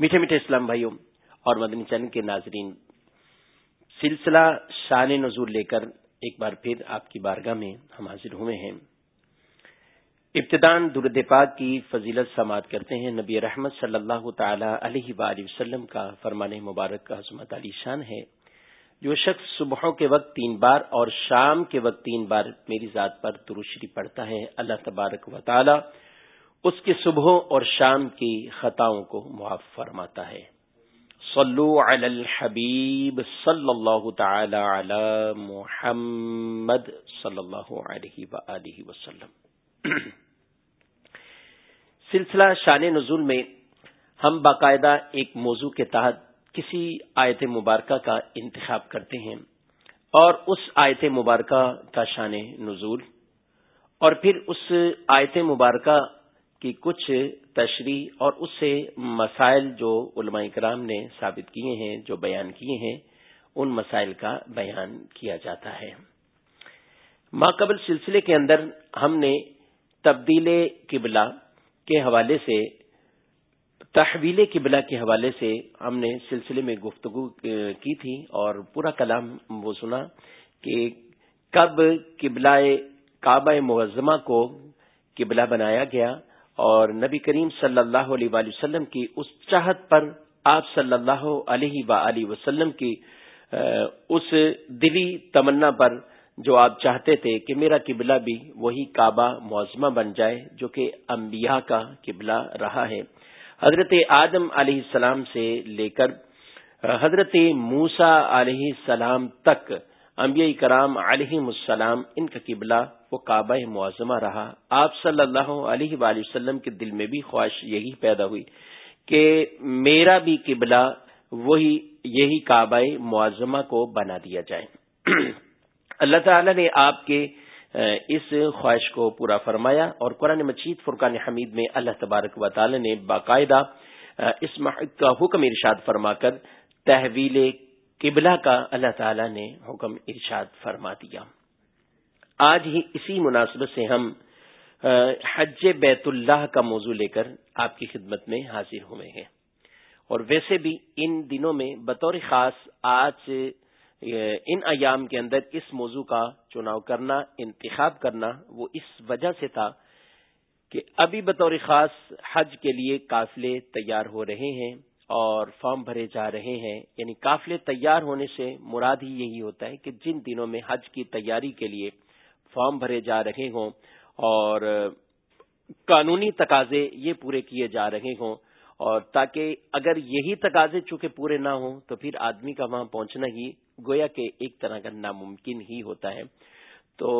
میٹھے میٹھے اسلام بھائیوں اور مدنی چین کے ناظرین، سلسلہ شان نزول لے کر ایک بار پھر آپ کی بارگاہ میں ہم حاضر ہوئے ہیں۔ ابتدان درد پاک کی فضیلت سماعت کرتے ہیں نبی رحمت صلی اللہ تعالی علیہ وآلہ وسلم کا فرمان مبارک کا عظمت علی شان ہے۔ جو شخص صبحوں کے وقت تین بار اور شام کے وقت تین بار میری ذات پر تروشری پڑتا ہے، اللہ تبارک و تعالی اس کی صبح اور شام کی خطاؤں کو معاف فرماتا ہے۔ صلو علی الحبیب صلی اللہ تعالی علی محمد صلی اللہ علیہ وآلہ وسلم۔ سلسلہ شان نزول میں ہم باقاعدہ ایک موضوع کے تحت کسی آیت مبارکہ کا انتخاب کرتے ہیں اور اس آیت مبارکہ کا شان نزول اور پھر اس آیت مبارکہ کی کچھ تشریح اور اس سے مسائل جو علماء کرام نے ثابت کیے ہیں، جو بیان کیے ہیں، ان مسائل کا بیان کیا جاتا ہے۔ ماقبل سلسلے کے اندر ہم نے تبدیل قبلہ کے حوالے سے، تحویل قبلہ کے حوالے سے ہم نے سلسلے میں گفتگو کی تھی اور پورا کلام وہ سنا کہ کب قبلہ کعبہ معظمہ کو قبلہ بنایا گیا۔ اور نبی کریم صلی اللہ علیہ وآلہ وسلم کی اس چاہت پر آپ صلی اللہ علیہ و وسلم کی اس دلی تمنا پر جو آپ چاہتے تھے کہ میرا قبلہ بھی وہی کعبہ معظمہ بن جائے جو کہ انبیاء کا قبلہ رہا ہے۔ حضرت آدم علیہ السلام سے لے کر حضرت موسا علیہ السلام تک انبیاء کرام علیہ السلام ان کا قبلہ وہ کعبہ معظمہ رہا۔ آپ صلی اللہ علیہ وآلہ وسلم کے دل میں بھی خواہش یہی پیدا ہوئی کہ میرا بھی قبلہ وہی، یہی کعبہ معظمہ کو بنا دیا جائے۔ اللہ تعالی نے آپ کے اس خواہش کو پورا فرمایا اور قرآن مجید فرقان حمید میں اللہ تبارک و تعالی نے باقاعدہ اس محق کا حکم ارشاد فرما کر تحویل قبلہ کا اللہ تعالی نے حکم ارشاد فرما دیا۔ آج ہی اسی مناسبت سے ہم حج بیت اللہ کا موضوع لے کر آپ کی خدمت میں حاضر ہوئے ہیں۔ اور ویسے بھی ان دنوں میں بطور خاص آج ان ایام کے اندر اس موضوع کا چناؤ کرنا، انتخاب کرنا وہ اس وجہ سے تھا کہ ابھی بطور خاص حج کے لیے قافلے تیار ہو رہے ہیں اور فارم بھرے جا رہے ہیں۔ یعنی قافلے تیار ہونے سے مراد ہی یہی ہوتا ہے کہ جن دنوں میں حج کی تیاری کے لیے فارم بھرے جا رہے ہوں اور قانونی تقاضے یہ پورے کیے جا رہے ہوں اور تاکہ اگر یہی تقاضے چونکہ پورے نہ ہوں تو پھر آدمی کا وہاں پہنچنا ہی گویا کہ ایک طرح کا ناممکن ہی ہوتا ہے۔ تو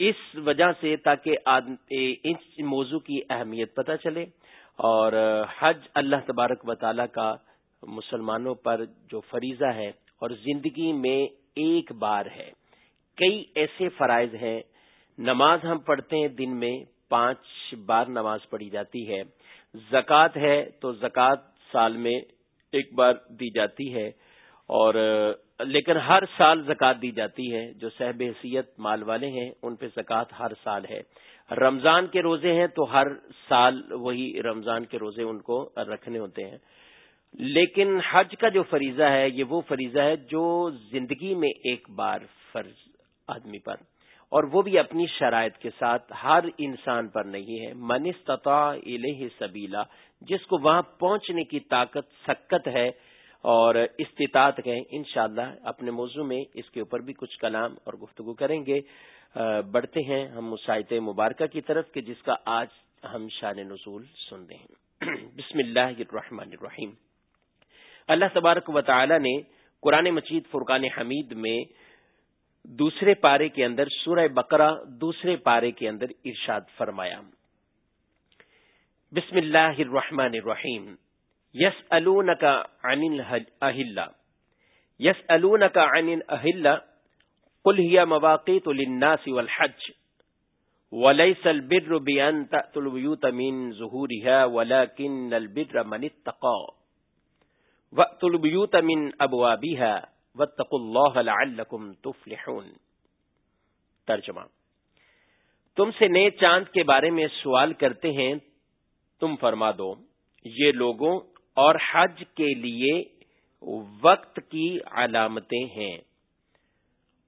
اس وجہ سے تاکہ اس موضوع کی اہمیت پتہ چلے اور حج اللہ تبارک و تعالی کا مسلمانوں پر جو فریضہ ہے اور زندگی میں ایک بار ہے۔ کئی ایسے فرائض ہیں۔ نماز ہم پڑھتے ہیں دن میں پانچ بار نماز پڑھی جاتی ہے۔ زکوٰۃ ہے تو زکوٰۃ سال میں ایک بار دی جاتی ہے اور، لیکن ہر سال زکوٰۃ دی جاتی ہے۔ جو صحب حیثیت مال والے ہیں، ان پہ زکوٰۃ ہر سال ہے۔ رمضان کے روزے ہیں تو ہر سال وہی رمضان کے روزے ان کو رکھنے ہوتے ہیں۔ لیکن حج کا جو فریضہ ہے، یہ وہ فریضہ ہے جو زندگی میں ایک بار فرض آدمی پر۔ اور وہ بھی اپنی شرائط کے ساتھ ہر انسان پر نہیں ہے۔ من استطاع الہ سبیلا، جس کو وہاں پہنچنے کی طاقت، سکت ہے اور استطاعت ہے انشاءاللہ اپنے موضوع میں اس کے اوپر بھی کچھ کلام اور گفتگو کریں گے۔ بڑھتے ہیں ہم مساعد مبارکہ کی طرف کہ جس کا آج ہم شان نزول سنتے ہیں۔ بسم اللہ الرحمن الرحیم۔ اللہ تبارک و تعالی نے قرآن مجید فرقان حمید میں دوسرے پارے کے اندر سورہ بقرہ دوسرے پارے کے اندر ارشاد فرمایا۔ بسم اللہ الرحمن الرحیم۔ یس کا عن اہل یس کا عن اہل قل هي مواقيت للناس والحج۔ وليس البر بأن تأتوا البيوت من ظهورها ولكن البر من اتقى وأتوا البيوت من أبوابها واتقوا لعلكم تفلحون۔ ترجمہ۔ تم سے نئے چاند کے بارے میں سوال کرتے ہیں، تم فرما دو، یہ لوگوں اور حج کے لیے وقت کی علامتیں ہیں۔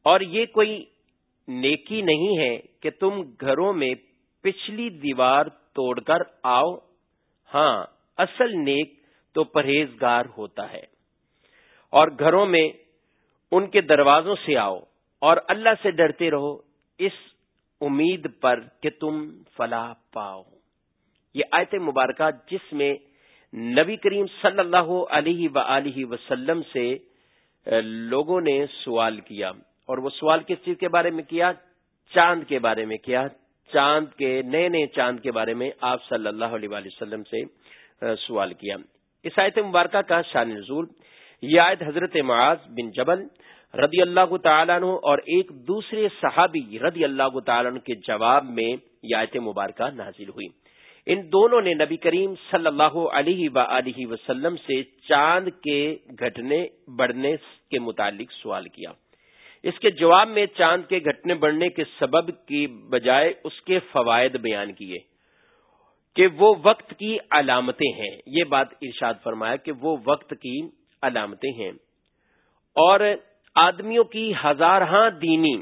اور یہ کوئی نیکی نہیں ہے کہ تم گھروں میں پچھلی دیوار توڑ کر آؤ۔ ہاں اصل نیک تو پرہیزگار ہوتا ہے۔ اور گھروں میں ان کے دروازوں سے آؤ اور اللہ سے ڈرتے رہو، اس امید پر کہ تم فلاح پاؤ۔ یہ آیت مبارکہ جس میں نبی کریم صلی اللہ علیہ و وسلم سے لوگوں نے سوال کیا اور وہ سوال کس چیز کے بارے میں کیا؟ چاند کے بارے میں کیا۔ چاند کے، نئے نئے چاند کے بارے میں آپ صلی اللہ علیہ وسلم سے سوال کیا۔ اس آیت مبارکہ کا شان نزول یہ آیت حضرت معاذ بن جبل رضی اللہ تعالیٰ عنہ اور ایک دوسرے صحابی رضی اللہ تعالیٰ عنہ کے جواب میں یہ آیت مبارکہ نازل ہوئی۔ ان دونوں نے نبی کریم صلی اللہ علیہ و وسلم سے چاند کے گھٹنے بڑھنے کے متعلق سوال کیا۔ اس کے جواب میں چاند کے گھٹنے بڑھنے کے سبب کی بجائے اس کے فوائد بیان کیے کہ وہ وقت کی علامتیں ہیں۔ یہ بات ارشاد فرمایا کہ وہ وقت کی علامتیں ہیں۔ اور آدمیوں کی ہزارہ دینی،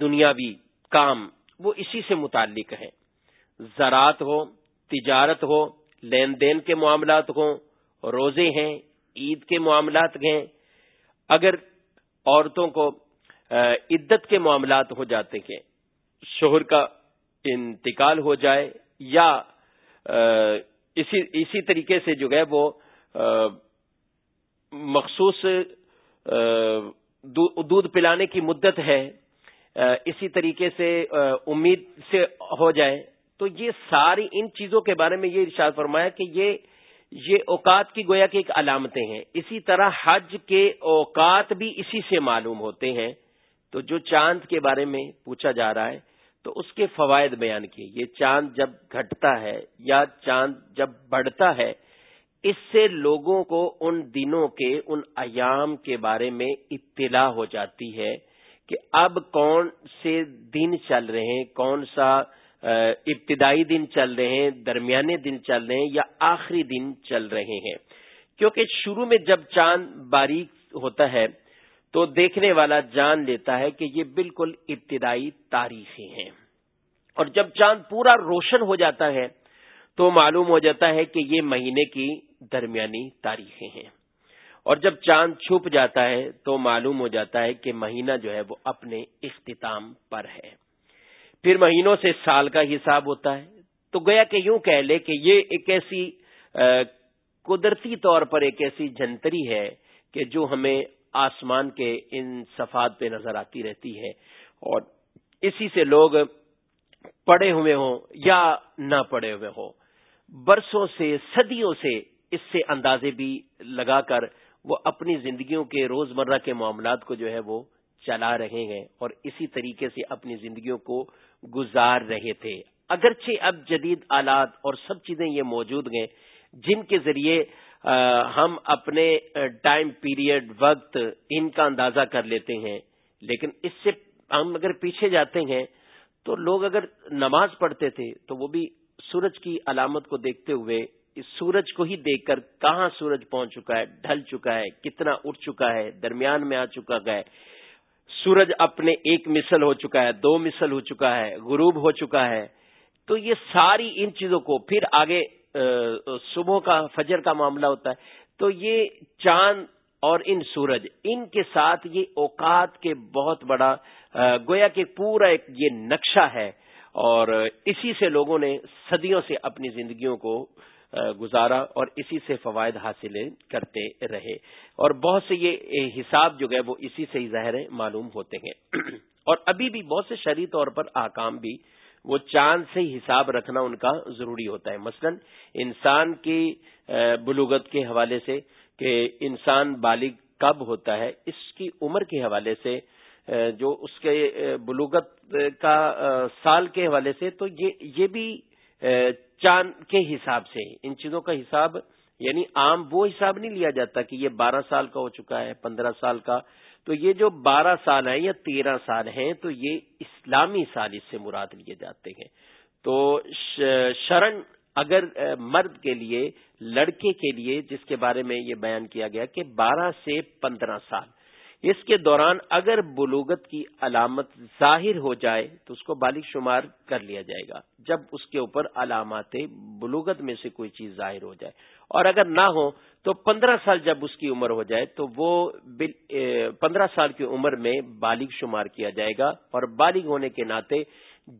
دنیاوی کام وہ اسی سے متعلق ہیں۔ زراعت ہو، تجارت ہو، لین دین کے معاملات ہوں، روزے ہیں، عید کے معاملات ہیں۔ اگر عورتوں کو عدت کے معاملات ہو جاتے ہیں، شوہر کا انتقال ہو جائے یا اسی اسی طریقے سے جو ہے وہ مخصوص دودھ پلانے کی مدت ہے اسی طریقے سے امید سے ہو جائے۔ تو یہ ساری ان چیزوں کے بارے میں یہ ارشاد فرمایا کہ یہ یہ اوقات کی گویا کی ایک علامتیں ہیں۔ اسی طرح حج کے اوقات بھی اسی سے معلوم ہوتے ہیں۔ تو جو چاند کے بارے میں پوچھا جا رہا ہے، تو اس کے فوائد بیان کیے۔ یہ چاند جب گھٹتا ہے یا چاند جب بڑھتا ہے اس سے لوگوں کو ان دنوں کے، ان ایام کے بارے میں اطلاع ہو جاتی ہے کہ اب کون سے دن چل رہے ہیں، کون سا ابتدائی دن چل رہے ہیں، درمیانے دن چل رہے ہیں یا آخری دن چل رہے ہیں۔ کیونکہ شروع میں جب چاند باریک ہوتا ہے تو دیکھنے والا جان لیتا ہے کہ یہ بالکل ابتدائی تاریخیں ہیں۔ اور جب چاند پورا روشن ہو جاتا ہے تو معلوم ہو جاتا ہے کہ یہ مہینے کی درمیانی تاریخیں ہیں۔ اور جب چاند چھپ جاتا ہے تو معلوم ہو جاتا ہے کہ مہینہ جو ہے وہ اپنے اختتام پر ہے۔ پھر مہینوں سے سال کا حساب ہوتا ہے۔ تو گویا کہ یوں کہہ لے کہ یہ ایک ایسی قدرتی طور پر ایک ایسی جنتری ہے کہ جو ہمیں آسمان کے ان صفات پہ نظر آتی رہتی ہے۔ اور اسی سے لوگ پڑے ہوئے ہوں یا نہ پڑے ہوئے ہوں۔ برسوں سے، صدیوں سے اس سے اندازے بھی لگا کر وہ اپنی زندگیوں کے روزمرہ کے معاملات کو جو ہے وہ چلا رہے ہیں اور اسی طریقے سے اپنی زندگیوں کو گزار رہے تھے۔ اگرچہ اب جدید آلات اور سب چیزیں یہ موجود ہیں جن کے ذریعے ہم اپنے ٹائم پیریڈ، وقت ان کا اندازہ کر لیتے ہیں، لیکن اس سے ہم اگر پیچھے جاتے ہیں تو لوگ اگر نماز پڑھتے تھے تو وہ بھی سورج کی علامت کو دیکھتے ہوئے اس سورج کو ہی دیکھ کر کہاں سورج پہنچ چکا ہے، ڈھل چکا ہے، کتنا اٹھ چکا ہے، درمیان میں آ چکا ہے۔ سورج اپنے ایک مثل ہو چکا ہے، دو مثل ہو چکا ہے، غروب ہو چکا ہے۔ تو یہ ساری ان چیزوں کو پھر آگے صبح کا، فجر کا معاملہ ہوتا ہے۔ تو یہ چاند اور ان سورج، ان کے ساتھ یہ اوقات کے بہت بڑا گویا کہ پورا ایک یہ نقشہ ہے۔ اور اسی سے لوگوں نے صدیوں سے اپنی زندگیوں کو گزارا اور اسی سے فوائد حاصل کرتے رہے۔ اور بہت سے یہ حساب جو ہے وہ اسی سے ہی ظاہر معلوم ہوتے ہیں۔ اور ابھی بھی بہت سے شرعی طور پر آکام بھی وہ چاند سے ہی حساب رکھنا ان کا ضروری ہوتا ہے۔ مثلا انسان کی بلوغت کے حوالے سے کہ انسان بالغ کب ہوتا ہے، اس کی عمر کے حوالے سے جو اس کے بلوغت کا سال کے حوالے سے تو یہ بھی چاند کے حساب سے، ان چیزوں کا حساب یعنی عام وہ حساب نہیں لیا جاتا کہ یہ بارہ سال کا ہو چکا ہے، پندرہ سال کا۔ تو یہ جو بارہ سال ہے یا تیرہ سال ہیں، تو یہ اسلامی سال اس سے مراد لیے جاتے ہیں۔ تو شرن اگر مرد کے لیے، لڑکے کے لیے، جس کے بارے میں یہ بیان کیا گیا کہ بارہ سے پندرہ سال۔ اس کے دوران اگر بلوغت کی علامت ظاہر ہو جائے تو اس کو بالغ شمار کر لیا جائے گا جب اس کے اوپر علامات بلوغت میں سے کوئی چیز ظاہر ہو جائے۔ اور اگر نہ ہو تو پندرہ سال جب اس کی عمر ہو جائے تو وہ پندرہ سال کی عمر میں بالغ شمار کیا جائے گا اور بالغ ہونے کے ناطے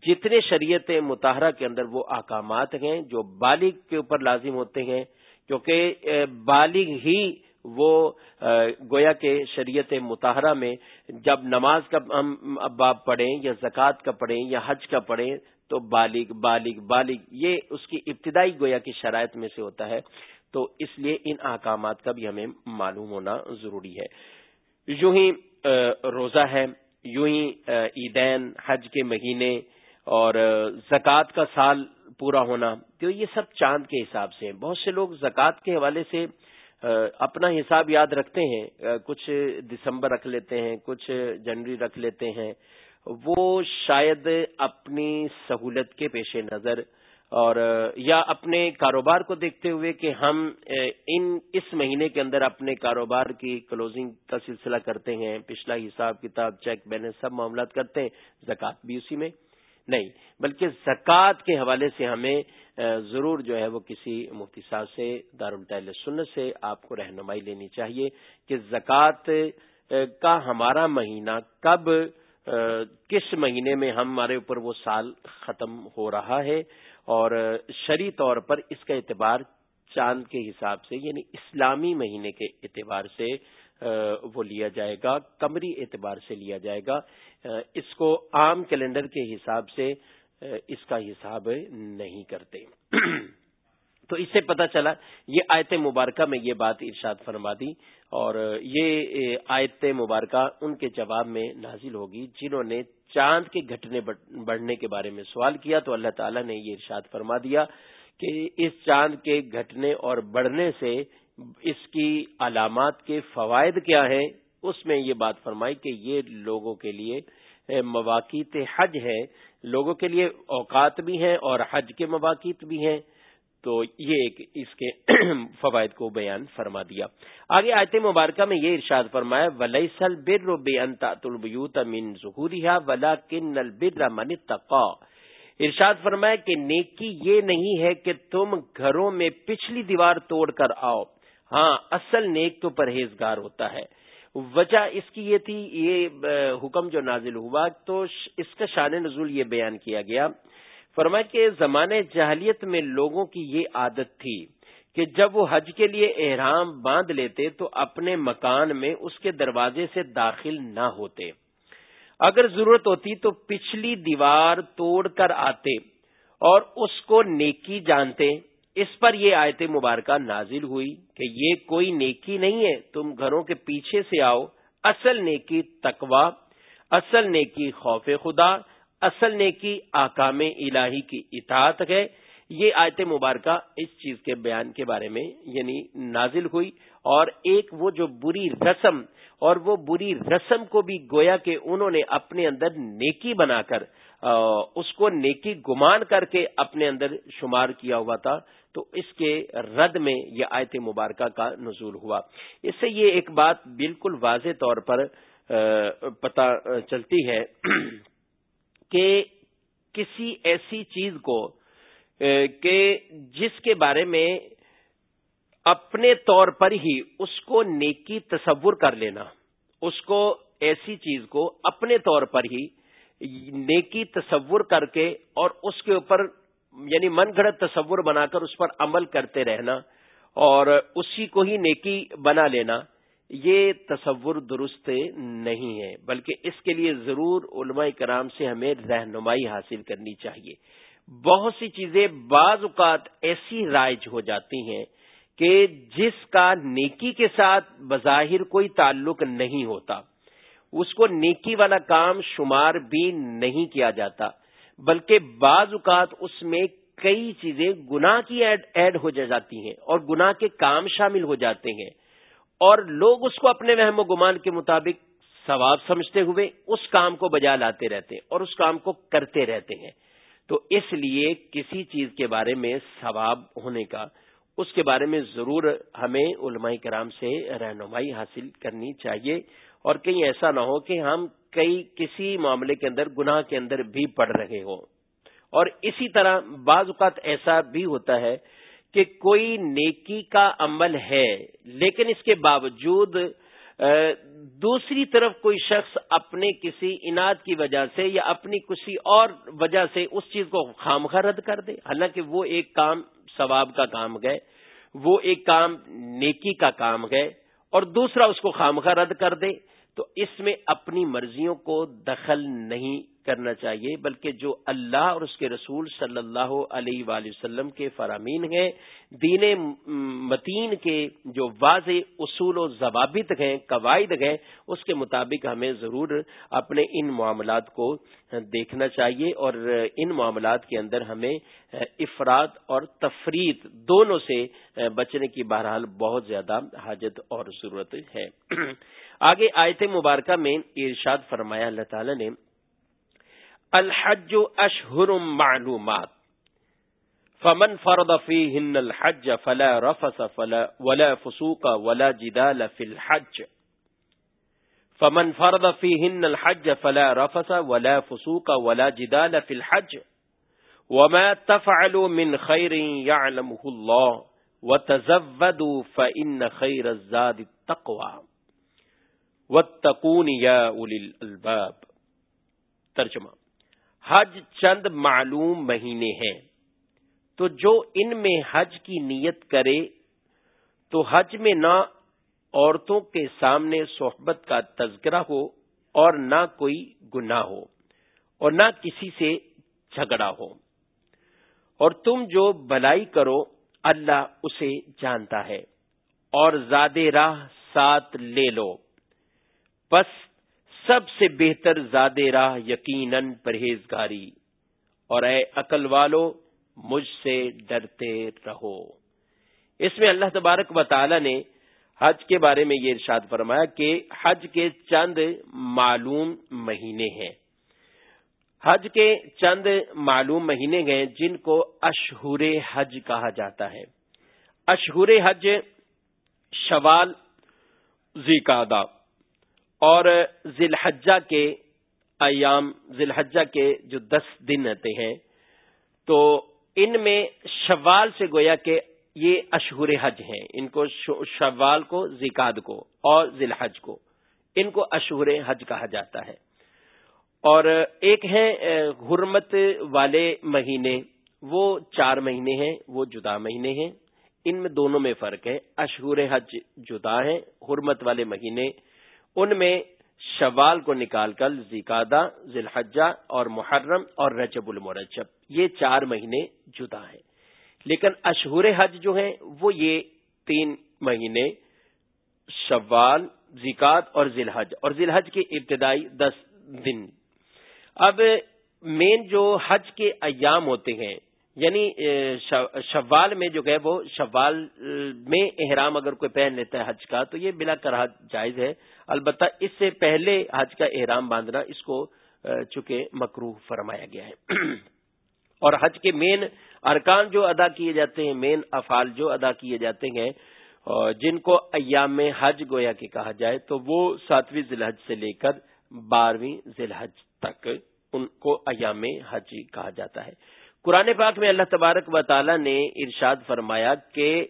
جتنے شریعت متحرہ کے اندر وہ احکامات ہیں جو بالغ کے اوپر لازم ہوتے ہیں کیونکہ بالغ ہی وہ گویا کے شریعت متحرہ میں جب نماز کا ہم اباب پڑھیں یا زکوٰۃ کا پڑھیں یا حج کا پڑھیں تو بالغ بالغ بالغ، یہ اس کی ابتدائی گویا کی شرائط میں سے ہوتا ہے۔ تو اس لیے ان احکامات کا بھی ہمیں معلوم ہونا ضروری ہے۔ یوں ہی روزہ ہے، یوں ہی عیدین، حج کے مہینے اور زکوٰۃ کا سال پورا ہونا، تو یہ سب چاند کے حساب سے بہت سے لوگ زکوٰۃ کے حوالے سے اپنا حساب یاد رکھتے ہیں کچھ دسمبر رکھ لیتے ہیں، کچھ جنوری رکھ لیتے ہیں، وہ شاید اپنی سہولت کے پیش نظر اور یا اپنے کاروبار کو دیکھتے ہوئے کہ ہم ان، اس مہینے کے اندر اپنے کاروبار کی کلوزنگ کا سلسلہ کرتے ہیں، پچھلا حساب کتاب چیک بیلنس سب معاملات کرتے ہیں، زکوٰۃ بھی اسی میں۔ نہیں، بلکہ زکوٰۃ کے حوالے سے ہمیں ضرور جو ہے وہ کسی مفتی صاحب سے دارالطل سنت سے آپ کو رہنمائی لینی چاہیے کہ زکوٰۃ کا ہمارا مہینہ کب کس مہینے میں ہمارے اوپر وہ سال ختم ہو رہا ہے اور شری طور پر اس کا اعتبار چاند کے حساب سے یعنی اسلامی مہینے کے اعتبار سے وہ لیا جائے گا کمری اعتبار سے لیا جائے گا۔ اس کو عام کیلنڈر کے حساب سے اس کا حساب نہیں کرتے۔ تو اس سے پتا چلا، یہ آیت مبارکہ میں یہ بات ارشاد فرما دی اور یہ آیت مبارکہ ان کے جواب میں نازل ہوگی جنہوں نے چاند کے گھٹنے بڑھنے کے بارے میں سوال کیا۔ تو اللہ تعالیٰ نے یہ ارشاد فرما دیا کہ اس چاند کے گھٹنے اور بڑھنے سے اس کی علامات کے فوائد کیا ہیں؟ اس میں یہ بات فرمائی کہ یہ لوگوں کے لیے مواقع حج ہے لوگوں کے لیے اوقات بھی ہیں اور حج کے مواقع بھی ہیں۔ تو یہ ایک اس کے فوائد کو بیان فرما دیا۔ آگے آیت مبارکہ میں یہ ارشاد فرمایا ولیسل بر بے انتا من ظہوریا ولا کن البر من تقا ارشاد فرمایا کہ نیکی یہ نہیں ہے کہ تم گھروں میں پچھلی دیوار توڑ کر آؤ۔ ہاں اصل نیک تو پرہیزگار ہوتا ہے۔ وجہ اس کی یہ تھی، یہ حکم جو نازل ہوا، تو اس کا شان نزول یہ بیان کیا گیا۔ فرمایا کہ زمانے جہلیت میں لوگوں کی یہ عادت تھی کہ جب وہ حج کے لیے احرام باندھ لیتے تو اپنے مکان میں اس کے دروازے سے داخل نہ ہوتے۔ اگر ضرورت ہوتی تو پچھلی دیوار توڑ کر آتے اور اس کو نیکی جانتے۔ اس پر یہ آیت مبارکہ نازل ہوئی کہ یہ کوئی نیکی نہیں ہے، تم گھروں کے پیچھے سے آؤ۔ اصل نیکی تقوا اصل نیکی خوف خدا، اصل نیکی آکام الہی کی اطاعت ہے۔ یہ آیت مبارکہ اس چیز کے بیان کے بارے میں یعنی نازل ہوئی اور ایک وہ جو بری رسم اور وہ بری رسم کو بھی گویا کہ انہوں نے اپنے اندر نیکی بنا کر اس کو نیکی گمان کر کے اپنے اندر شمار کیا ہوا تھا، تو اس کے رد میں یہ آیت مبارکہ کا نزول ہوا۔ اس سے یہ ایک بات بالکل واضح طور پر پتہ چلتی ہے کہ کسی ایسی چیز کو کہ جس کے بارے میں اپنے طور پر ہی اس کو نیکی تصور کر لینا، اس کو ایسی چیز کو اپنے طور پر ہی نیکی تصور کر کے اور اس کے اوپر یعنی من گھڑت تصور بنا کر اس پر عمل کرتے رہنا اور اسی کو ہی نیکی بنا لینا، یہ تصور درست نہیں ہے۔ بلکہ اس کے لیے ضرور علماء کرام سے ہمیں رہنمائی حاصل کرنی چاہیے۔ بہت سی چیزیں بعض اوقات ایسی رائج ہو جاتی ہیں کہ جس کا نیکی کے ساتھ بظاہر کوئی تعلق نہیں ہوتا۔ اس کو نیکی والا کام شمار بھی نہیں کیا جاتا، بلکہ بعض اوقات اس میں کئی چیزیں گناہ کی ایڈ ہو جاتی ہیں اور گناہ کے کام شامل ہو جاتے ہیں۔ اور لوگ اس کو اپنے وہم و گمان کے مطابق ثواب سمجھتے ہوئے اس کام کو بجا لاتے رہتے ہیں اور اس کام کو کرتے رہتے ہیں۔ تو اس لیے کسی چیز کے بارے میں ثواب ہونے کا، اس کے بارے میں ضرور ہمیں علماء کرام سے رہنمائی حاصل کرنی چاہیے۔ اور کہیں ایسا نہ ہو کہ ہم کئی کسی معاملے کے اندر، گناہ کے اندر بھی پڑ رہے ہوں۔ اور اسی طرح بعض اوقات ایسا بھی ہوتا ہے کہ کوئی نیکی کا عمل ہے، لیکن اس کے باوجود دوسری طرف کوئی شخص اپنے کسی انعد کی وجہ سے یا اپنی کسی اور وجہ سے اس چیز کو خامخواہ رد کر دے، حالانکہ وہ ایک کام ثواب کا کام گئے وہ ایک کام نیکی کا کام گئے اور دوسرا اس کو خامخواہ رد کر دے، تو اس میں اپنی مرضیوں کو دخل نہیں کرنا چاہیے، بلکہ جو اللہ اور اس کے رسول صلی اللہ علیہ وآلہ وسلم کے فرامین ہیں، دین متین کے جو واضح اصول و ضوابط ہیں، قواعد ہیں، اس کے مطابق ہمیں ضرور اپنے ان معاملات کو دیکھنا چاہیے اور ان معاملات کے اندر ہمیں افراد اور تفرید دونوں سے بچنے کی بہرحال بہت زیادہ حاجت اور ضرورت ہے۔ آگے آیت مبارکہ میں ارشاد فرمایا، اللہ تعالی نے الحج اشہر معلومات. فمن فرض فيهن الحج فلا رفس فلا ولا فسوق ولا جدال في الحج. فمن فرض فيهن الحج فلا رفس ولا فسوق ولا جدال في الحج. وما تفعلوا من خير يعلمه الله وتزودوا فإن خير الزاد التقوى. واتقون يا أولي الألباب. ترجمہ حج چند معلوم مہینے ہیں۔ تو جو ان میں حج کی نیت کرے، تو حج میں نہ عورتوں کے سامنے صحبت کا تذکرہ ہو اور نہ کوئی گناہ ہو اور نہ کسی سے جھگڑا ہو۔ اور تم جو بلائی کرو، اللہ اسے جانتا ہے۔ اور زیادہ راہ ساتھ لے لو۔ بس سب سے بہتر زاد راہ یقیناً پرہیزگاری۔ اور اے عقل والو، مجھ سے ڈرتے رہو۔ اس میں اللہ تبارک و تعالی نے حج کے بارے میں یہ ارشاد فرمایا کہ حج کے چند معلوم مہینے ہیں۔ حج کے چند معلوم مہینے گئے جن کو اشہور حج کہا جاتا ہے۔ اشہور حج شوال زیکادہ اور ذیل کے ایام ذیل کے جو دس دن رہتے ہیں، تو ان میں شوال سے گویا کہ یہ اشہور حج ہیں۔ ان کو شوال کو، زکاد کو اور ذیل کو۔ ان کو اشہور حج کہا جاتا ہے۔ اور ایک ہے حرمت والے مہینے۔ وہ چار مہینے ہیں، وہ جدا مہینے ہیں۔ ان میں دونوں میں فرق ہے۔ اشہور حج جدا ہیں، حرمت والے مہینے ان میں شوال کو نکال کر زکادہ ذلحجہ اور محرم اور رجب المرجب، یہ چار مہینے جدا ہیں۔ لیکن اشہور حج جو ہیں، وہ یہ تین مہینے شوال زکات اور ذلحج اور ذلحج کے ابتدائی دس دن۔ اب مین جو حج کے ایام ہوتے ہیں یعنی شوال میں جو ہے وہ شوال میں احرام اگر کوئی پہن لیتا ہے حج کا، تو یہ بلا کر جائز ہے۔ البتہ اس سے پہلے حج کا احرام باندھنا اس کو چونکہ مکرو فرمایا گیا ہے۔ اور حج کے مین ارکان جو ادا کیے جاتے ہیں مین افعال جو ادا کیے جاتے ہیں جن کو ایام میں حج گویا کے کہا جائے، تو وہ ساتویں ضلع سے لے کر بارہویں ضلع تک ان کو ایام حج کہا جاتا ہے۔ قرآن پاک میں اللہ تبارک و تعالی نے ارشاد فرمایا کہ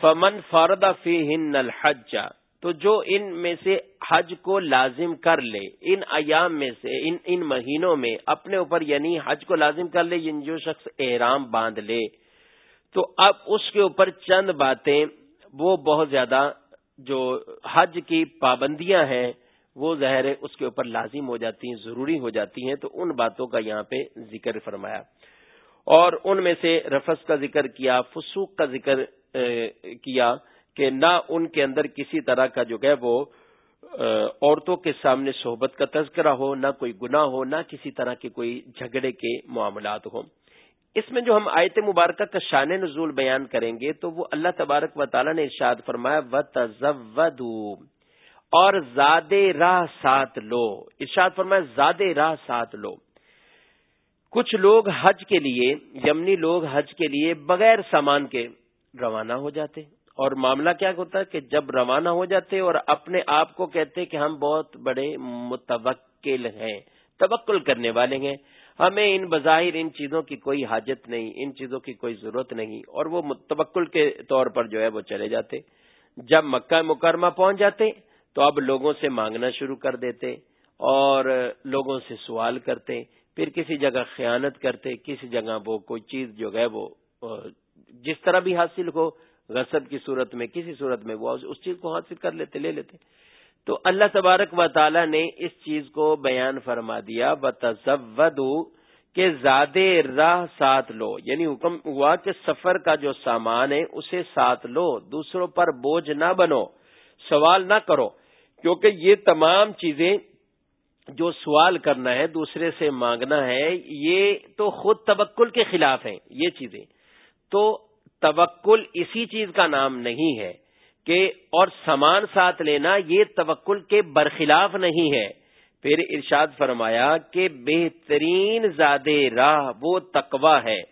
فمن فارد فی ہن الحج، تو جو ان میں سے حج کو لازم کر لے، ان ایام میں سے، ان ان مہینوں میں اپنے اوپر یعنی حج کو لازم کر لے یعنی جو شخص احرام باندھ لے، تو اب اس کے اوپر چند باتیں، وہ بہت زیادہ جو حج کی پابندیاں ہیں، وہ ظاہر اس کے اوپر لازم ہو جاتی ہیں، ضروری ہو جاتی ہیں، تو ان باتوں کا یہاں پہ ذکر فرمایا۔ اور ان میں سے رفس کا ذکر کیا، فسوق کا ذکر کیا کہ نہ ان کے اندر کسی طرح کا جو ہے وہ عورتوں کے سامنے صحبت کا تذکرہ ہو، نہ کوئی گناہ ہو، نہ کسی طرح کے کوئی جھگڑے کے معاملات ہوں۔ اس میں جو ہم آیت مبارکہ کا شان نزول بیان کریں گے تو وہ اللہ تبارک و تعالیٰ نے ارشاد فرمایا و اور زاد راہ ساتھ لو۔ ارشاد فرمایا زاد راہ ساتھ لو۔ کچھ لوگ حج کے لیے، یمنی لوگ حج کے لیے بغیر سامان کے روانہ ہو جاتے۔ اور معاملہ کیا ہوتا کہ جب روانہ ہو جاتے اور اپنے آپ کو کہتے کہ ہم بہت بڑے متوکل ہیں، توکل کرنے والے ہیں، ہمیں ان بظاہر ان چیزوں کی کوئی حاجت نہیں، ان چیزوں کی کوئی ضرورت نہیں۔ اور وہ توکل کے طور پر جو ہے وہ چلے جاتے۔ جب مکہ مکرمہ پہنچ جاتے تو اب لوگوں سے مانگنا شروع کر دیتے اور لوگوں سے سوال کرتے پھر کسی جگہ خیانت کرتے، کسی جگہ وہ کوئی چیز جو ہے وہ جس طرح بھی حاصل ہو، غصب کی صورت میں، کسی صورت میں وہ اس چیز کو حاصل کر لیتے، لے لیتے۔ تو اللہ تبارک و تعالی نے اس چیز کو بیان فرما دیا بتو کہ زیادہ راہ ساتھ لو۔ یعنی حکم ہوا کہ سفر کا جو سامان ہے، اسے ساتھ لو، دوسروں پر بوجھ نہ بنو، سوال نہ کرو، کیونکہ یہ تمام چیزیں جو سوال کرنا ہے، دوسرے سے مانگنا ہے، یہ تو خود تبکل کے خلاف ہیں، یہ چیزیں۔ تو توکل اسی چیز کا نام نہیں ہے کہ اور سامان ساتھ لینا یہ توکل کے برخلاف نہیں ہے۔ پھر ارشاد فرمایا کہ بہترین زیادہ راہ وہ تقوا ہے۔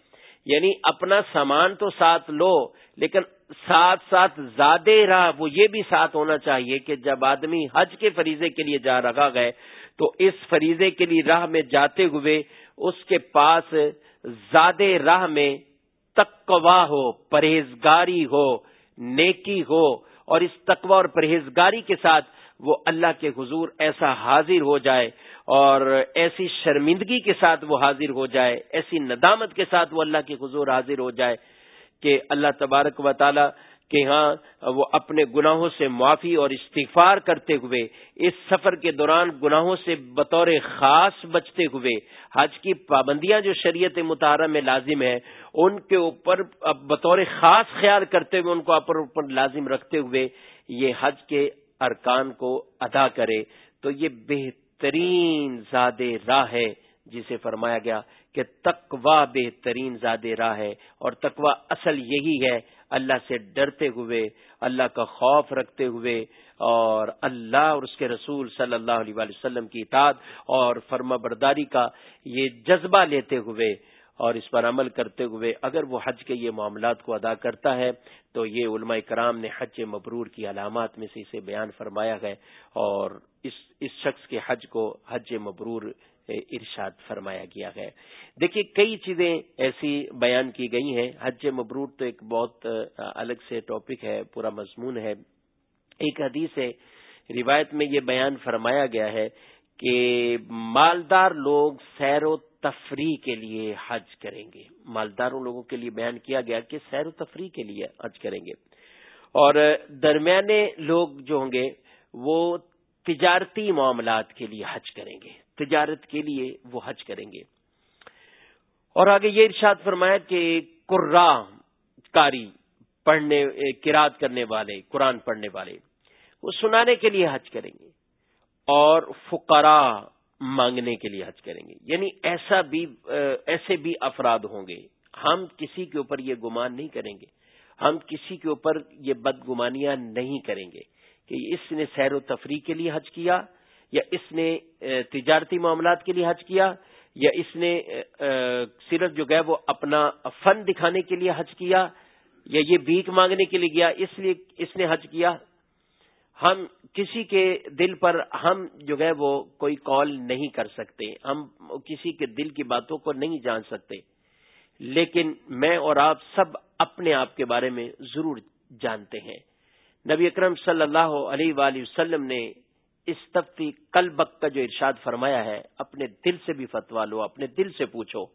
یعنی اپنا سامان تو ساتھ لو، لیکن ساتھ ساتھ زیادہ راہ وہ یہ بھی ساتھ ہونا چاہیے کہ جب آدمی حج کے فریضے کے لیے جا رہا گئے تو اس فریضے کے لیے راہ میں جاتے ہوئے اس کے پاس زیادہ راہ میں تقوا ہو، پرہیزگاری ہو، نیکی ہو، اور اس تقوا اور پرہیزگاری کے ساتھ وہ اللہ کے حضور ایسا حاضر ہو جائے اور ایسی شرمندگی کے ساتھ وہ حاضر ہو جائے، ایسی ندامت کے ساتھ وہ اللہ کے حضور حاضر ہو جائے کہ اللہ تبارک و تعالی کہ ہاں وہ اپنے گناہوں سے معافی اور استغفار کرتے ہوئے، اس سفر کے دوران گناہوں سے بطور خاص بچتے ہوئے، حج کی پابندیاں جو شریعت مطالعہ میں لازم ہے ان کے اوپر بطور خاص خیال کرتے ہوئے، ان کو اپر اوپر لازم رکھتے ہوئے یہ حج کے ارکان کو ادا کرے۔ تو یہ بہترین زیادہ راہ ہے جسے فرمایا گیا کہ تقوا بہترین زیادہ راہ ہے اور تقوا اصل یہی ہے۔ اللہ سے ڈرتے ہوئے، اللہ کا خوف رکھتے ہوئے اور اللہ اور اس کے رسول صلی اللہ علیہ وسلم کی اطاعت اور فرما برداری کا یہ جذبہ لیتے ہوئے اور اس پر عمل کرتے ہوئے اگر وہ حج کے یہ معاملات کو ادا کرتا ہے تو یہ علماء کرام نے حج مبرور کی علامات میں سے اسے بیان فرمایا ہے اور اس اس شخص کے حج کو حج مبرور ارشاد فرمایا گیا ہے۔ دیکھیے، کئی چیزیں ایسی بیان کی گئی ہیں۔ حج مبرور تو ایک بہت الگ سے ٹاپک ہے، پورا مضمون ہے۔ ایک حدیث ہے، روایت میں یہ بیان فرمایا گیا ہے کہ مالدار لوگ سیر و تفریح کے لیے حج کریں گے۔ مالداروں لوگوں کے لیے بیان کیا گیا کہ سیر و تفریح کے لیے حج کریں گے۔ اور درمیانے لوگ جو ہوں گے، وہ تجارتی معاملات کے لیے حج کریں گے۔ تجارت کے لیے وہ حج کریں گے۔ اور آگے یہ ارشاد فرمایا کہ قرا کاری پڑھنے کراط کرنے والے، قرآن پڑھنے والے وہ سنانے کے لیے حج کریں گے اور فقرا مانگنے کے لیے حج کریں گے۔ یعنی ایسا بھی، ایسے بھی افراد ہوں گے۔ ہم کسی کے اوپر یہ گمان نہیں کریں گے۔ ہم کسی کے اوپر یہ بدگمانیاں نہیں کریں گے کہ اس نے سیر و تفریح کے لیے حج کیا یا اس نے تجارتی معاملات کے لیے حج کیا، یا اس نے صرف جو گئے وہ اپنا فن دکھانے کے لیے حج کیا، یا یہ بھیک مانگنے کے لیے گیا، اس لیے اس نے حج کیا۔ ہم کسی کے دل پر ہم جو ہے وہ کوئی کال نہیں کر سکتے، ہم کسی کے دل کی باتوں کو نہیں جان سکتے۔ لیکن میں اور آپ سب اپنے آپ کے بارے میں ضرور جانتے ہیں۔ نبی اکرم صلی اللہ علیہ وآلہ وسلم نے اس کل بک کا جو ارشاد فرمایا ہے، اپنے دل سے بھی فتوا لو، اپنے دل سے پوچھو۔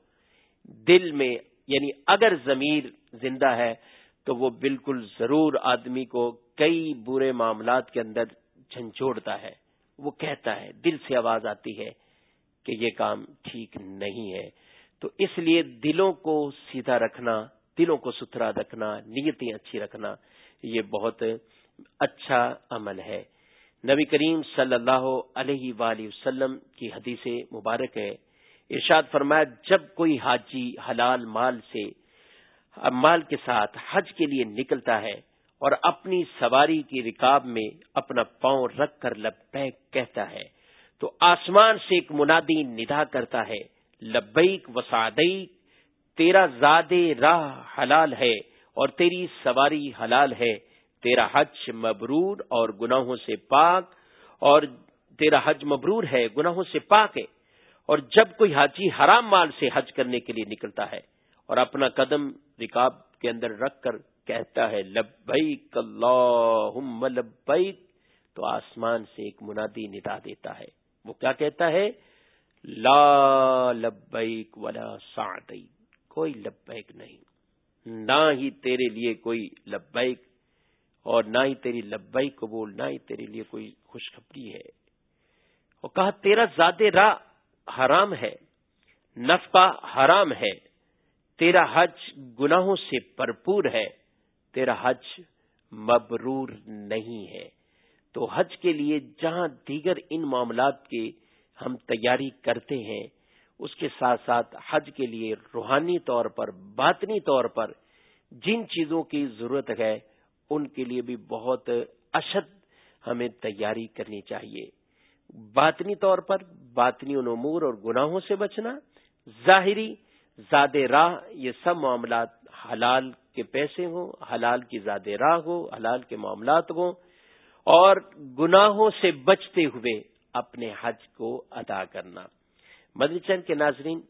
دل میں یعنی اگر ضمیر زندہ ہے، تو وہ بالکل ضرور آدمی کو کئی برے معاملات کے اندر جھنجھوڑتا ہے۔ وہ کہتا ہے، دل سے آواز آتی ہے کہ یہ کام ٹھیک نہیں ہے۔ تو اس لیے دلوں کو سیدھا رکھنا، دلوں کو ستھرا رکھنا، نیتیں اچھی رکھنا، یہ بہت اچھا عمل ہے۔ نبی کریم صلی اللہ علیہ وآلہ وسلم کی حدیث مبارک ہے۔ ارشاد فرمایا، جب کوئی حاجی حلال مال سے، مال کے ساتھ حج کے لیے نکلتا ہے اور اپنی سواری کی رکاب میں اپنا پاؤں رکھ کر لبیک کہتا ہے، تو آسمان سے ایک منادی ندا کرتا ہے، لبیک وسعدیک تیرا زاد راہ حلال ہے اور تیری سواری حلال ہے۔ تیرا حج مبرور اور گناہوں سے پاک، اور تیرا حج مبرور ہے، گناہوں سے پاک ہے۔ اور جب کوئی حاجی حرام مال سے حج کرنے کے لیے نکلتا ہے اور اپنا قدم رکاب کے اندر رکھ کر کہتا ہے، لبیک اللہم لبیک، تو آسمان سے ایک منادی ندا دیتا ہے۔ وہ کیا کہتا ہے؟ لا لبیک ولا سعدی، کوئی لبیک نہیں، نہ ہی تیرے لیے کوئی لبیک اور نہ ہی تیری لبیک قبول، نہ ہی تیرے لیے کوئی خوشخبری ہے۔ وہ کہا، تیرا زیادہ راہ حرام ہے، نفقہ حرام ہے، تیرا حج گناہوں سے بھرپور ہے، تیرا حج مبرور نہیں ہے۔ تو حج کے لیے جہاں دیگر ان معاملات کی ہم تیاری کرتے ہیں، اس کے ساتھ ساتھ حج کے لیے روحانی طور پر، باطنی طور پر جن چیزوں کی ضرورت ہے ان کے لیے بھی بہت اشد ہمیں تیاری کرنی چاہیے۔ باطنی طور پر باطنی امور اور گناہوں سے بچنا، ظاہری زاد راہ، یہ سب معاملات حلال کے پیسے ہوں، حلال کی زاد راہ ہو، حلال کے معاملات ہوں، اور گناہوں سے بچتے ہوئے اپنے حج کو ادا کرنا۔ چند کے ناظرین،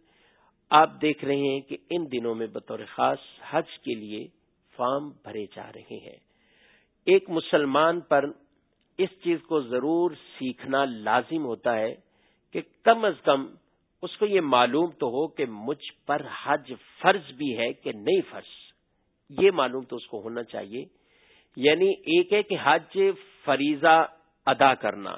آپ دیکھ رہے ہیں کہ ان دنوں میں بطور خاص حج کے لیے فارم بھرے جا رہے ہیں۔ ایک مسلمان پر اس چیز کو ضرور سیکھنا لازم ہوتا ہے کہ کم از کم اس کو یہ معلوم تو ہو کہ مجھ پر حج فرض بھی ہے کہ نہیں فرض۔ یہ معلوم تو اس کو ہونا چاہیے۔ یعنی ایک ہے کہ حج فریضہ ادا کرنا۔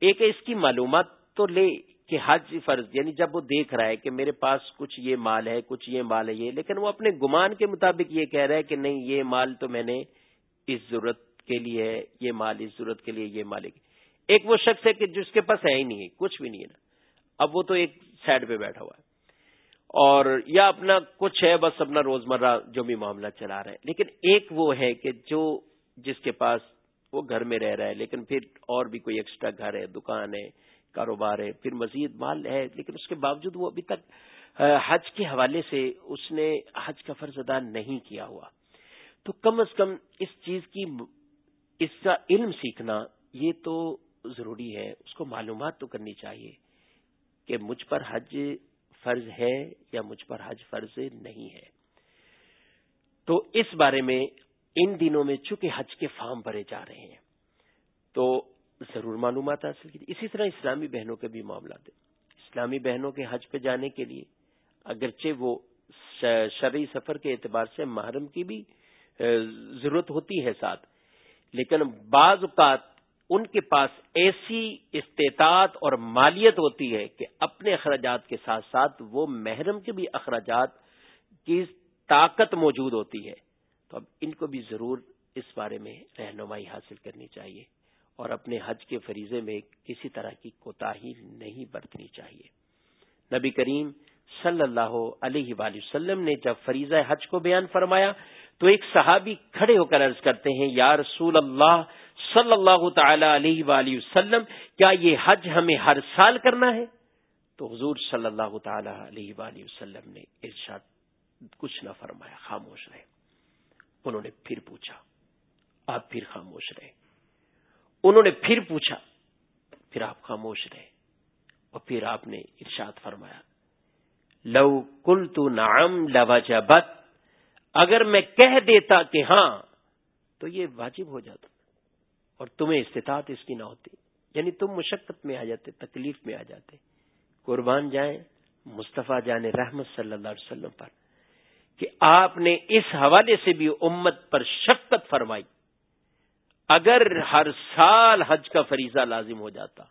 ایک ہے اس کی معلومات تو لے کہ حج فرض یعنی جب وہ دیکھ رہا ہے کہ میرے پاس کچھ یہ مال ہے، کچھ یہ مال ہے، یہ، لیکن وہ اپنے گمان کے مطابق یہ کہہ رہا ہے کہ نہیں، یہ مال تو میں نے اس ضرورت کے لیے ہے، یہ مال اس ضرورت کے لیے یہ مالک۔ ایک وہ شخص ہے کہ جس کے پاس ہے ہی نہیں ہے کچھ بھی نہیں ہے نا۔ اب وہ تو ایک سائڈ پہ بیٹھا ہوا ہے۔ اور یا اپنا کچھ ہے، بس اپنا روزمرہ جو بھی معاملہ چلا رہا ہے۔ لیکن ایک وہ ہے کہ جو جس کے پاس وہ گھر میں رہ رہا ہے، لیکن پھر اور بھی کوئی ایکسٹرا گھر ہے، دکان ہے، کاروبار ہے، پھر مزید مال ہے، لیکن اس کے باوجود وہ ابھی تک حج کے حوالے سے اس نے حج کا فرض ادا نہیں کیا ہوا۔ تو کم از کم اس چیز کی اس کا علم سیکھنا یہ تو ضروری ہے، اس کو معلومات تو کرنی چاہیے کہ مجھ پر حج فرض ہے یا مجھ پر حج فرض نہیں ہے۔ تو اس بارے میں ان دنوں میں چونکہ حج کے فارم بھرے جا رہے ہیں، تو ضرور معلومات حاصل کی اسی طرح اسلامی بہنوں کے بھی معاملات ہیں اسلامی بہنوں کے حج پہ جانے کے لیے اگرچہ وہ شرعی سفر کے اعتبار سے محرم کی بھی ضرورت ہوتی ہے ساتھ لیکن بعض اوقات ان کے پاس ایسی استطاعت اور مالیت ہوتی ہے کہ اپنے اخراجات کے ساتھ ساتھ وہ محرم کے بھی اخراجات کی طاقت موجود ہوتی ہے۔ تو اب ان کو بھی ضرور اس بارے میں رہنمائی حاصل کرنی چاہیے اور اپنے حج کے فریضے میں کسی طرح کی کوتاہی نہیں برتنی چاہیے۔ نبی کریم صلی اللہ علیہ وآلہ وسلم نے جب فریضہ حج کو بیان فرمایا تو ایک صحابی کھڑے ہو کر عرض کرتے ہیں، یا رسول اللہ صلی اللہ تعالی علیہ وآلہ وسلم، کیا یہ حج ہمیں ہر سال کرنا ہے؟ تو حضور صلی اللہ تعالی علیہ وآلہ وسلم نے ارشاد کچھ نہ فرمایا، خاموش رہے۔ انہوں نے پھر پوچھا، آپ پھر خاموش رہے؟ انہوں نے پھر پوچھا، پھر آپ خاموش رہے؟ اور پھر آپ نے ارشاد فرمایا، لو کل تو نام لوجبت اگر میں کہہ دیتا کہ ہاں تو یہ واجب ہو جاتا اور تمہیں استطاعت اس کی نہ ہوتی۔ یعنی تم مشقت میں آ جاتے، تکلیف میں آ جاتے۔ قربان جائیں، مصطفیٰ جان رحمت صلی اللہ علیہ وسلم پر، کہ آپ نے اس حوالے سے بھی امت پر شفقت فرمائی۔ اگر ہر سال حج کا فریضہ لازم ہو جاتا،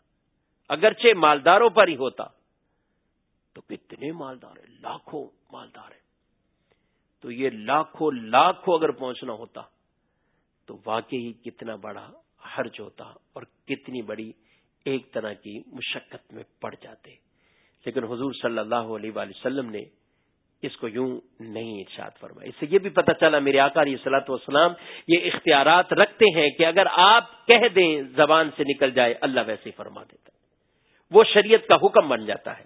اگرچہ مالداروں پر ہی ہوتا، تو کتنے مالدار ہیں لاکھوں مالدار ہیں۔ تو یہ لاکھوں لاکھوں اگر پہنچنا ہوتا تو واقعی کتنا بڑا حرج ہوتا اور کتنی بڑی ایک طرح کی مشقت میں پڑ جاتے۔ لیکن حضور صلی اللہ علیہ وآلہ وسلم نے اس کو یوں نہیں ارشاد فرمایا۔ اس سے یہ بھی پتہ چلا میرے آکار یہ سلاۃ وسلام یہ اختیارات رکھتے ہیں کہ اگر آپ کہہ دیں زبان سے نکل جائے اللہ ویسے فرما دیتا وہ شریعت کا حکم بن جاتا ہے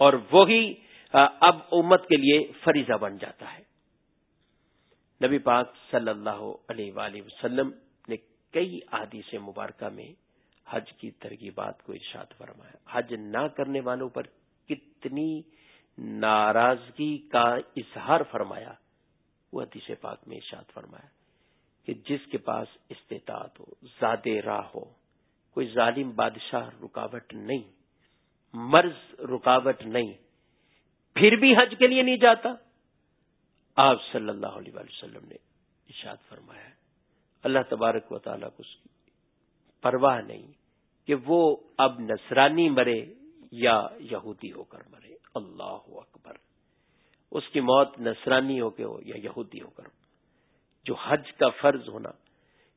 اور وہی اب امت کے لیے فریضہ بن جاتا ہے۔ نبی پاک صلی اللہ علیہ وآلہ وسلم نے کئی عادی سے مبارکہ میں حج کی ترغیبات کو ارشاد فرمایا۔ حج نہ کرنے والوں پر کتنی ناراضگی کا اظہار فرمایا، وہ حدیث پاک میں ارشاد فرمایا کہ جس کے پاس استطاعت ہو زیادہ راہ ہو، کوئی ظالم بادشاہ رکاوٹ نہیں، مرض رکاوٹ نہیں پھر بھی حج کے لیے نہیں جاتا؟ آپ صلی اللہ علیہ وسلم نے ارشاد فرمایا اللہ تبارک و تعالیٰ کو اس کی پرواہ نہیں کہ وہ اب نصرانی مرے یا یہودی ہو کر مرے۔ اللہ اکبر۔ اس کی موت نصرانی ہو کے ہو یا یہودی ہو کر۔ جو حج کا فرض ہونا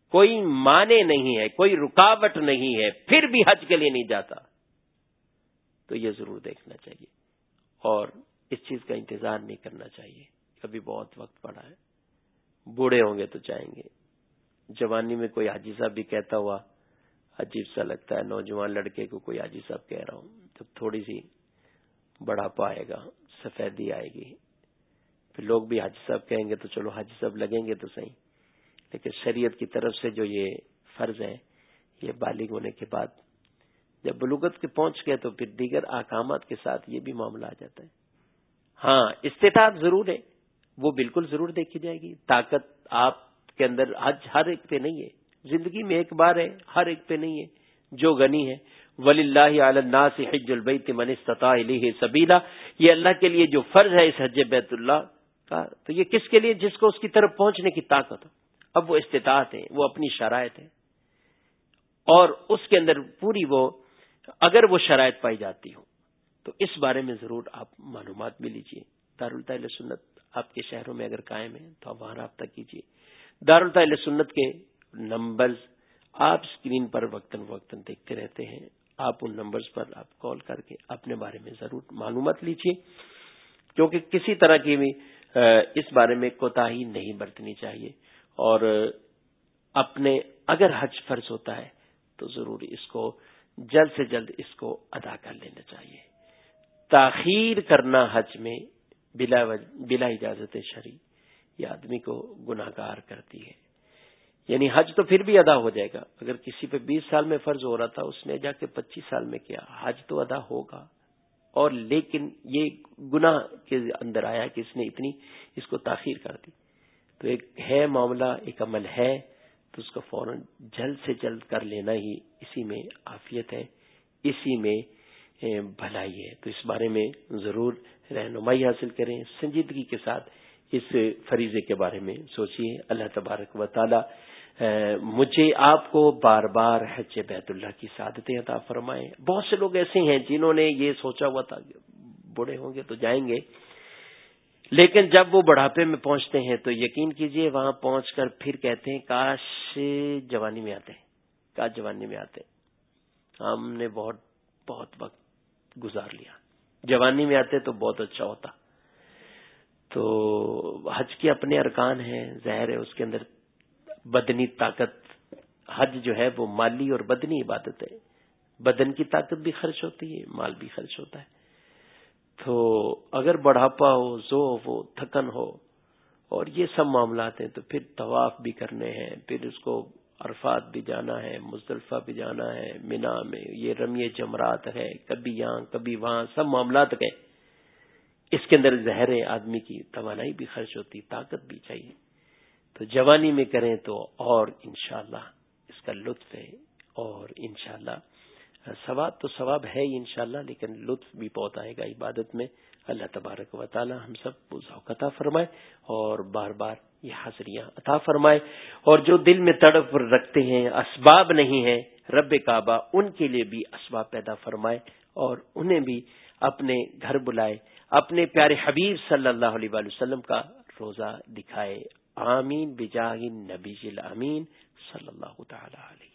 کوئی مانے نہیں ہے، کوئی رکاوٹ نہیں ہے، پھر بھی حج کے لیے نہیں جاتا۔ تو یہ ضرور دیکھنا چاہیے۔ اور اس چیز کا انتظار نہیں کرنا چاہیے۔ ابھی بہت وقت پڑا ہے۔ بوڑھے ہوں گے تو جائیں گے۔ جوانی میں کوئی حاجی صاحب بھی کہتا ہوا، عجیب سا لگتا ہے، نوجوان لڑکے کو کوئی حاجی صاحب کہہ رہا ہوں۔ جب تھوڑی سی بڑھاپا آئے گا، سفیدی آئے گی۔ پھر لوگ بھی حاجی صاحب کہیں گے تو چلو حاجی صاحب لگیں گے تو صحیح۔ لیکن شریعت کی طرف سے جو یہ فرض ہے، یہ بالغ ہونے کے بعد جب بلوگت کے پہنچ گئے تو پھر دیگر احکامات کے ساتھ یہ بھی معاملہ آ جاتا ہے۔ ہاں استطاعت ضرور ہے، وہ بالکل ضرور دیکھی جائے گی۔ طاقت آپ کے اندر حج ہر ایک پہ نہیں ہے۔ زندگی میں ایک بار ہے، ہر ایک پہ نہیں ہے۔ جو غنی ہے ولی اللہ علیہ سے حج البیت من استطاع علیہ سبیلا یہ اللہ کے لیے جو فرض ہے، اس حج بیت اللہ کا، تو یہ کس کے لیے؟ جس کو اس کی طرف پہنچنے کی طاقت ہو۔ اب وہ استطاعت ہے، وہ اپنی شرائط ہے۔ اور اس کے اندر پوری وہ اگر وہ شرائط پائی جاتی ہو تو اس بارے میں ضرور آپ معلومات بھی لیجیے دارالطاء سنت آپ کے شہروں میں اگر قائم ہے تو آپ وہاں رابطہ کیجیے دارالطاء سنت کے نمبرز آپ اسکرین پر وقتاً وقتاً دیکھتے رہتے ہیں۔ آپ ان نمبرز پر آپ کال کر کے اپنے بارے میں ضرور معلومات لیجیے کیونکہ کسی طرح کی بھی اس بارے میں کوتا نہیں برتنی چاہیے۔ اور اپنے اگر حج فرض ہوتا ہے، تو ضرور اس کو جلد سے جلد اس کو ادا کر لینا چاہیے۔ تاخیر کرنا حج میں بلا بلا اجازت شری یہ آدمی کو گناگار کرتی ہے۔ یعنی حج تو پھر بھی ادا ہو جائے گا۔ اگر کسی پہ بیس سال میں فرض ہو رہا تھا، اس نے جا کے پچیس سال میں کیا، حج تو ادا ہوگا۔ اور لیکن یہ گنا کے اندر آیا کہ اس نے اتنی اس کو تاخیر کر دی۔ تو ایک ہے معاملہ، ایک عمل ہے۔ تو اس کو فوراً جلد سے جلد کر لینا ہی اسی میں عافیت ہے، اسی میں بھلائی ہے۔ تو اس بارے میں ضرور رہنمائی حاصل کریں، سنجیدگی کے ساتھ اس فریضے کے بارے میں سوچیے۔ اللہ تبارک و تعالی مجھے آپ کو بار بار حج بیت اللہ کی سعادتیں عطا فرمائیں بہت سے لوگ ایسے ہیں جنہوں نے یہ سوچا ہوا تھا بڑے ہوں گے تو جائیں گے۔ لیکن جب وہ بڑھاپے میں پہنچتے ہیں تو یقین کیجیے وہاں پہنچ کر پھر کہتے ہیں، کاش جوانی میں آتے کاش جوانی میں آتے ہم نے بہت بہت وقت گزار لیا۔ جوانی میں آتے تو بہت اچھا ہوتا۔ تو حج کے اپنے ارکان ہیں، زہر ہے، اس کے اندر بدنی طاقت، حج جو ہے وہ مالی اور بدنی عبادت ہے بدن کی طاقت بھی خرچ ہوتی ہے، مال بھی خرچ ہوتا ہے۔ تو اگر بڑھاپا ہو زو ہو، تھکن ہو، اور یہ سب معاملات ہیں، تو پھر طواف بھی کرنے ہیں، پھر اس کو عرفات بھی جانا ہے، مزدلفہ بھی جانا ہے، مینا میں یہ رمی جمرات ہے کبھی یہاں، کبھی وہاں، سب معاملات گئے اس کے اندر زہر آدمی کی توانائی بھی خرچ ہوتی، طاقت بھی چاہیے۔ تو جوانی میں کریں تو اور انشاءاللہ اس کا لطف ہے، اور انشاءاللہ ثواب تو ثواب ہے ہی انشاءاللہ، لیکن لطف بھی بہت آئے گا عبادت میں۔ اللہ تبارک و تعالی ہم سب ذوق عطا فرمائے اور بار بار یہ حاضریاں عطا فرمائے۔ اور جو دل میں تڑپ رکھتے ہیں، اسباب نہیں ہیں، رب کعبہ ان کے لیے بھی اسباب پیدا فرمائے اور انہیں بھی اپنے گھر بلائے، اپنے پیارے حبیب صلی اللہ علیہ وسلم کا روزہ دکھائے۔ آمین، بجاہ نبی امین صلی اللہ تعالی علیہ۔